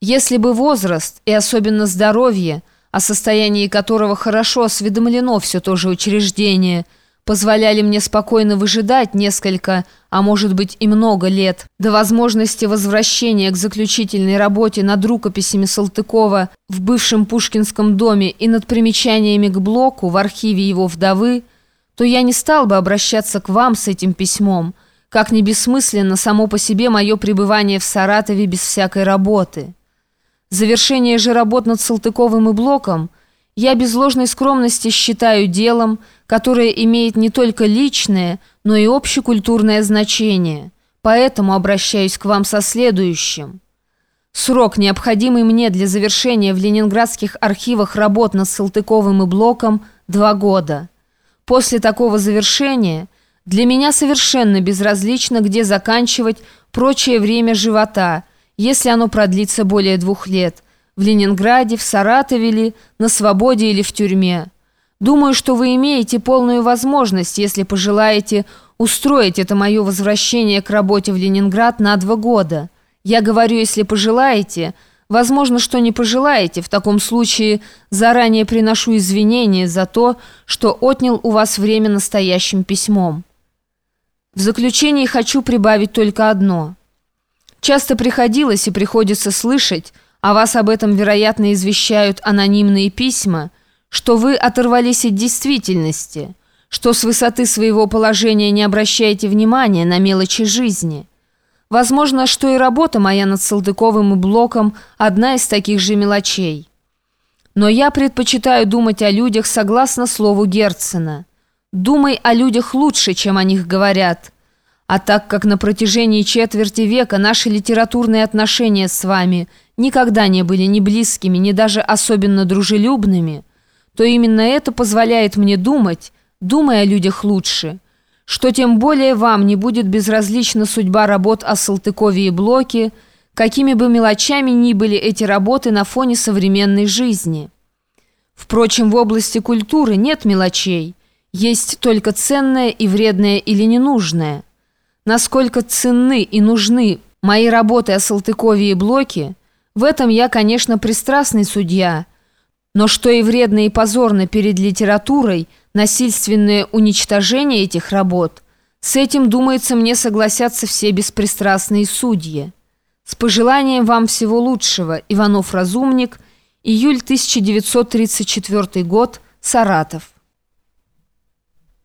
Если бы возраст и особенно здоровье, о состоянии которого хорошо осведомлено все то же учреждение, позволяли мне спокойно выжидать несколько, а может быть и много лет, до возможности возвращения к заключительной работе над рукописями Салтыкова в бывшем Пушкинском доме и над примечаниями к Блоку в архиве его вдовы, то я не стал бы обращаться к вам с этим письмом, как не бессмысленно само по себе мое пребывание в Саратове без всякой работы». Завершение же работ над Салтыковым и Блоком я без ложной скромности считаю делом, которое имеет не только личное, но и общекультурное значение. Поэтому обращаюсь к вам со следующим. Срок, необходимый мне для завершения в ленинградских архивах работ над Салтыковым и Блоком, два года. После такого завершения для меня совершенно безразлично, где заканчивать прочее время живота – если оно продлится более двух лет, в Ленинграде, в Саратове ли, на свободе или в тюрьме. Думаю, что вы имеете полную возможность, если пожелаете, устроить это мое возвращение к работе в Ленинград на два года. Я говорю, если пожелаете, возможно, что не пожелаете, в таком случае заранее приношу извинения за то, что отнял у вас время настоящим письмом. В заключение хочу прибавить только одно – Часто приходилось и приходится слышать, а вас об этом, вероятно, извещают анонимные письма, что вы оторвались от действительности, что с высоты своего положения не обращаете внимания на мелочи жизни. Возможно, что и работа моя над Салтыковым и Блоком одна из таких же мелочей. Но я предпочитаю думать о людях согласно слову Герцена. «Думай о людях лучше, чем о них говорят». А так как на протяжении четверти века наши литературные отношения с вами никогда не были ни близкими, ни даже особенно дружелюбными, то именно это позволяет мне думать, думая о людях лучше, что тем более вам не будет безразлична судьба работ о Салтыкове и Блоке, какими бы мелочами ни были эти работы на фоне современной жизни. Впрочем, в области культуры нет мелочей, есть только ценное и вредное или ненужное – насколько ценны и нужны мои работы о Салтыкове и Блоке, в этом я, конечно, пристрастный судья, но что и вредно и позорно перед литературой насильственное уничтожение этих работ, с этим, думается, мне согласятся все беспристрастные судьи. С пожеланием вам всего лучшего, Иванов-Разумник, июль 1934 год, Саратов.